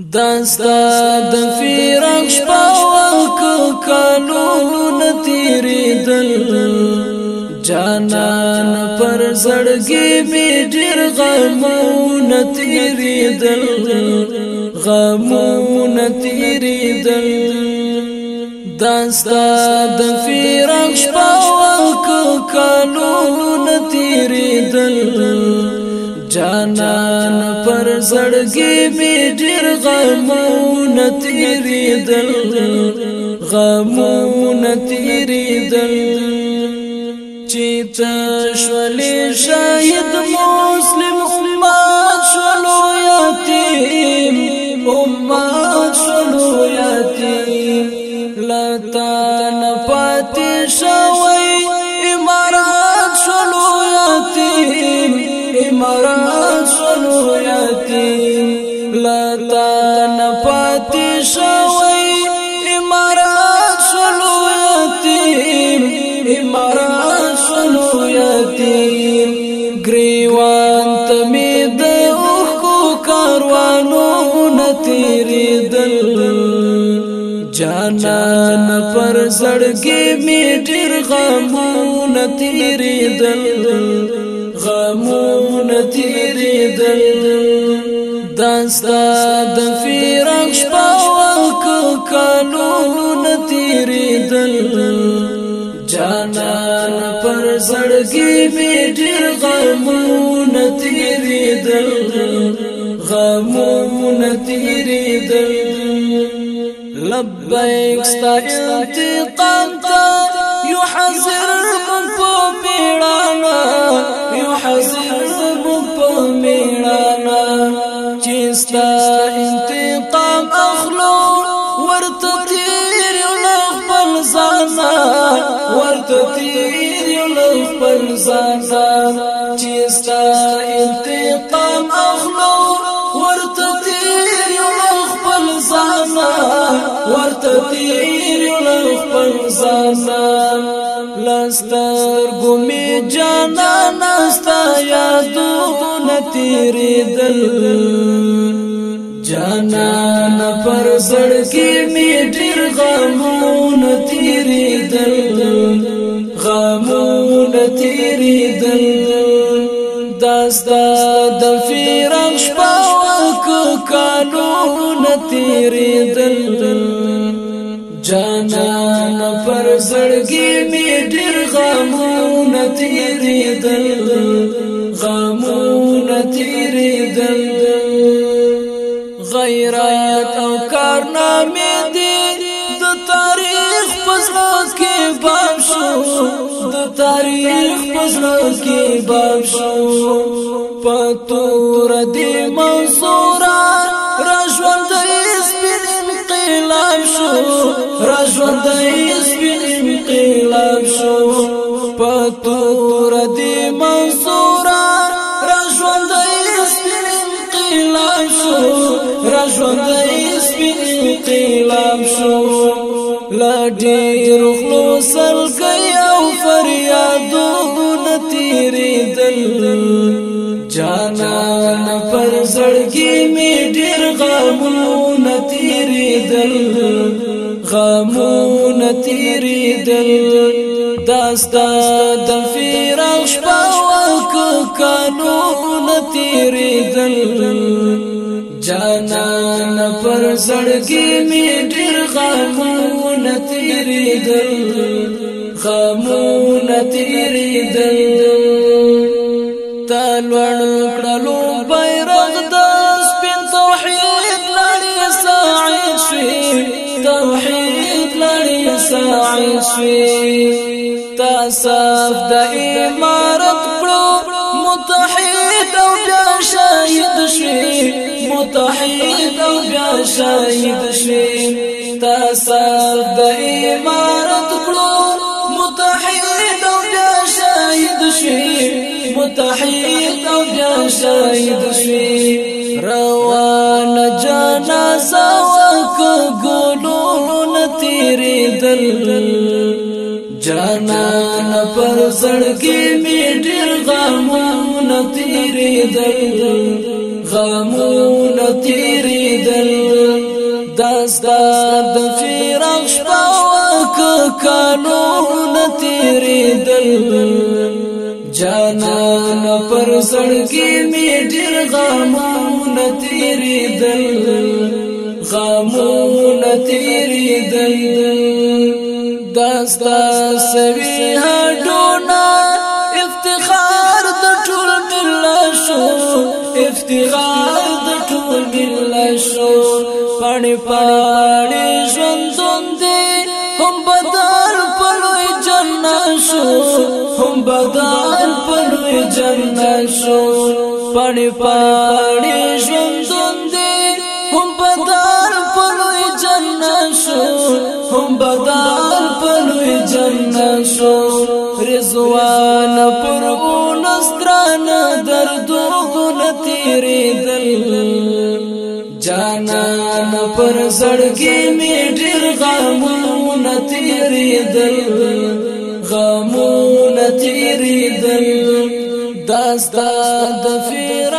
دستا د فیرنګ شپاوک کانونو نتیری دل جانان پر زړګي می ډیر غمون نتیری دل غمون نتیری دل دستا د فیرنګ شپاوک کانونو نتیری دل جانان پر زړګي می ډیر غمونه تیری دل غمونه تیری دل چې تشولې شاهد مسلم امت شلو یتیم امت شلو یتیم لتا نه پاتې شو مراد شنو یتیم لتا نپاتی شوی امارات شنو یتیم امارات شنو یتیم گریوان تمی د اوخو کاروانو نتیری دل جانا پر زړګي می ډیر غمونه تیری دل تیر دیدل داستا د فراق شپاو کالو تیر دیدل جانان پر زړګي می ډیر غمون تیر دیدل غمون تیر دیدل لبیک ستا انتقام ته یو حاضر مون په میړانه یو حاضر مون په میړانه چې ستا انتقام اخلو ورته تیر یو خپل ځان ورته تیر یو خپل ځان چې ستا ورته تیر خپل ځان لستر ګمې جانا نستا یادونه تیرې دل جانا نه پر سړکې می ډېر غمونه تیرې دل غمونه تیرې دل داستا د فراق شپه وک کالو جانا پر زړګي می ډیر غمونه تیرې دل غمونه تیرې دل غیرت او کارنامې دې د تاریخ پسلو کې باب شو د تاریخ پسلو کې باب شو پتور دې منصورانه انقلاب شو را ژوند سپین انقلاب شو پتور دی منصور را ژوند سپین انقلاب شو را ژوند سپین انقلاب شو لا ډیر خلوصل کوي او فریادونه تیرې دل جانا پر زړګي می ډیر غمونه دل غمون تیری دل داستا د فراق شپاوک قانون تیری دل جانا پر زړګي می ډیر غمون تیری دل غمون تیری دل تلوړ کړلو بیرغ د توحید لړی ساعد شي تصف د امارت کړو متحد او بیا شهید شي متحد او بیا شهید شي تصف د امارت تحید او بیا شهید شوی روان جنازه وک ګلونو نتیری دل جانان پر زړګي می ډیر غمونه تیری دل غمونه تیری دل داستا د فراق شپه وک کانو نتیری دل جانا پر سړکی می ډیر غمونه تیری دل غمونه تیری دل داستا سوي هډونا افتخار د ټول ملت شو افتخار د ټول ملت شو پړ پړ شو پړې پړې ژوندون دې هم بدار پلوې جنت شو هم بدار پلوې جنت شو رضوان پر ونستران دردو غل تیرې دل جانا پر زړګي می ډېر غمونه تیرې دل غمونه تیرې دل داستا د فیر